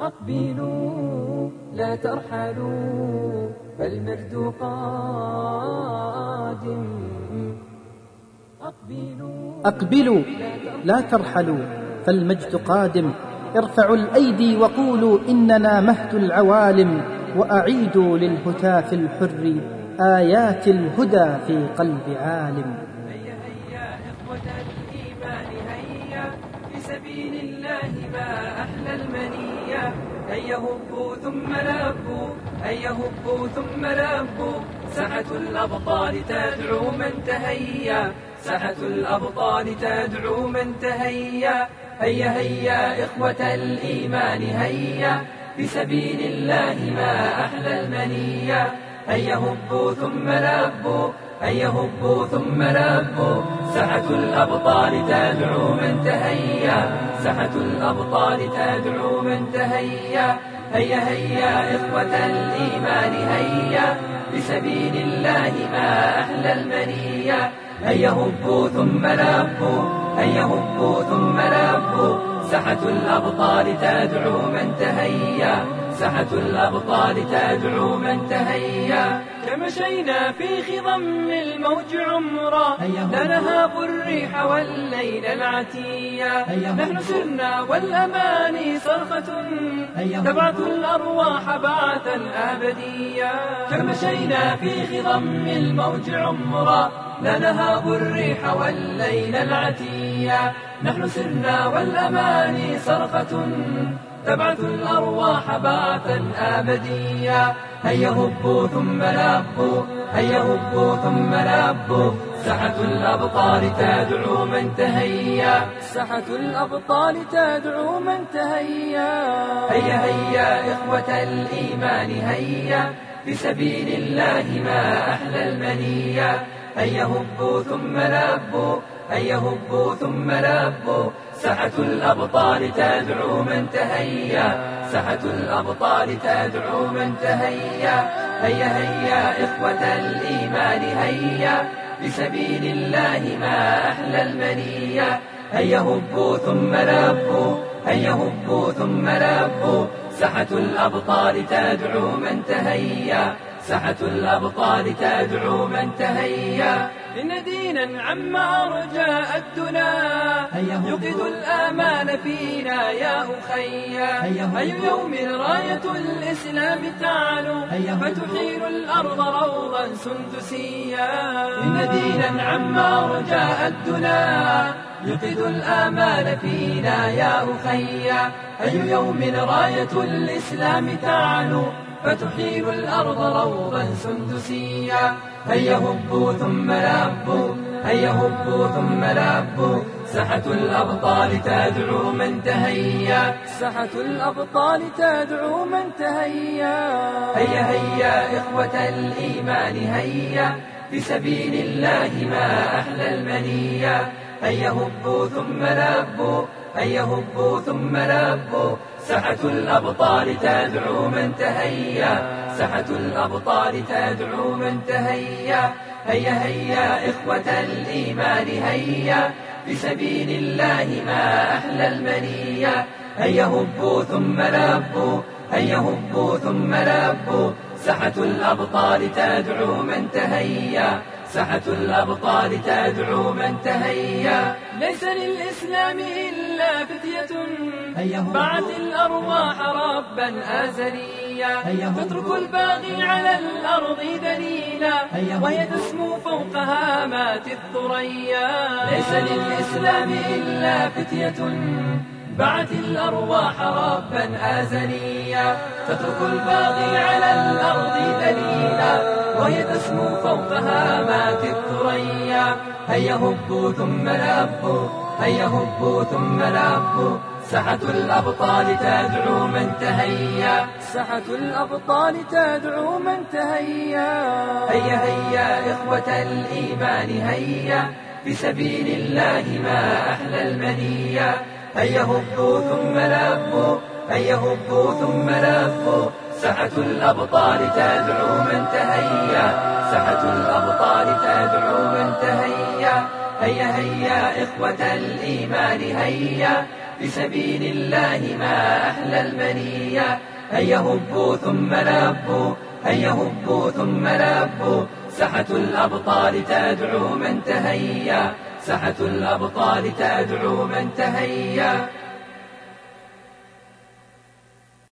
أقبلوا لا ترحلوا فالمجد قادم. أقبلوا لا ترحلوا فالمجد قادم. ارفعوا الأيدي وقولوا إننا مهد العوالم وأعيدوا للهتاف الحر آيات الهدى في قلب عالم. هيا هيا إخوة الإيمان هيا في سبيل الله ما أحلى المنية هيا هبوا ثم لبوا هيا هبوا ثم لبوا الأبطال تدعو من تهيأ ساحة الأبطال تدعو من تهيأ. هيا هيا إخوة الإيمان هيا في سبيل الله ما أحلى المنية. هيا هبوا ثم لبوا هيا هبوا ثم لبوا ساحة الأبطال تدعو من تهيأ ساحة الأبطال تدعو من تهيأ. هيا هيا إخوة الإيمان هيا بسبيل الله ما أحلى المنية. هيا هبوا ثم لبوا هيا هبوا ثم لبوا ساحة الأبطال تدعو من تهيأ. ساحة الأبطال تدعو من تهيأ. كمشينا في خضم الموج عمرا. لا نهاب الريح والليل العتيا. نحن سرنا والأماني صرخة. تبعث الأرواح بعثا أبديا. كمشينا في خضم الموج عمرا. لا نهاب الريح والليل العتيا. نحن سرنا والأماني صرخة. تبعث الأرواح بعثا أبديا. هيا هبوا ثم لبوا هيا هبوا ثم لبوا. ساحة الأبطال تدعو من تهيا. ساحة الأبطال تدعو من تهيا. هيا هيا إخوة الإيمان هيا. في سبيل الله ما أحلى المنية هيا هبوا ثم لبوا هيا هبوا ثم لبوا. ساحة الأبطال تدعو من تهيأ. ساحة الأبطال تدعو من تهيأ. هيا هيا إخوة الإيمان هيا. بسبيل الله ما أحلى المنية. هيا هبوا ثم لبوا هيا هبوا ثم لبوا ساحة الأبطال تدعو من تهيأ. ساحة الأبطال تدعو من تهيأ. إن دينا عما أرجاء الدنا. يوقظ الآمال فينا يا أخيا أي يوم راية الإسلام تعلو. فتحيل الأرض روضا سندسيا. إن دينا عما أرجاء الدنا. يوقظ الآمال فينا يا أخيا أي يوم راية الإسلام تعلو. فتحيل الأرض روضا سندسيا. هيا هبوا ثم لبوا هيا هبوا ثم لبوا ساحة الأبطال تدعو من تهيا. ساحة الأبطال تدعو من تهيا. هيا هيا إخوة الإيمان هيا. في سبيل الله ما أحلى المنية هيا هبوا ثم لبوا هيا هبوا ثم لبوا. ساحة الأبطال تدعو من تهيأ. ساحة الأبطال تدعو من تهيأ. هيا هيا إخوة الإيمان هيا. بسبيل الله ما أحلى المنية. هيا هبوا ثم لبوا. هيا هبوا ثم لبوا. ساحة الأبطال تدعو من تهيأ. ساحة الأبطال تدعو من تهيأ. ليس للإسلام إلا فتية بعث الأرواح ربا أزليا. تترك الباغي على الأرض دليلا. وهي تسمو فوق هامات الثريا. ليس للإسلام إلا فتية بعث الأرواح ربا أزليا تترك الباغي على الأرض دليلا. وهي تسمو فوق هامات الثريا هيا هبوا ثم لبوا. هيا هبوا ثم لبوا. ساحة الأبطال تدعو من تهيا. ساحة الأبطال تدعو من تهيا. هيا هيا إخوة الإيمان هيا. في سبيل الله ما أحلى المنية هيا هبوا ثم لبوا هيا هبوا ثم لبوا ساحة الأبطال تدعو من تهيأ. ساحة الأبطال تدعو من تهيأ. هيا هيا إخوة الإيمان هيا. في سبيل الله ما أحلى المنية. هيا هبوا ثم لبوا هيا هبوا ثم لبوا سحة الأبطال تدعو من تهيأ. سحة الأبطال تدعو من تهيأ.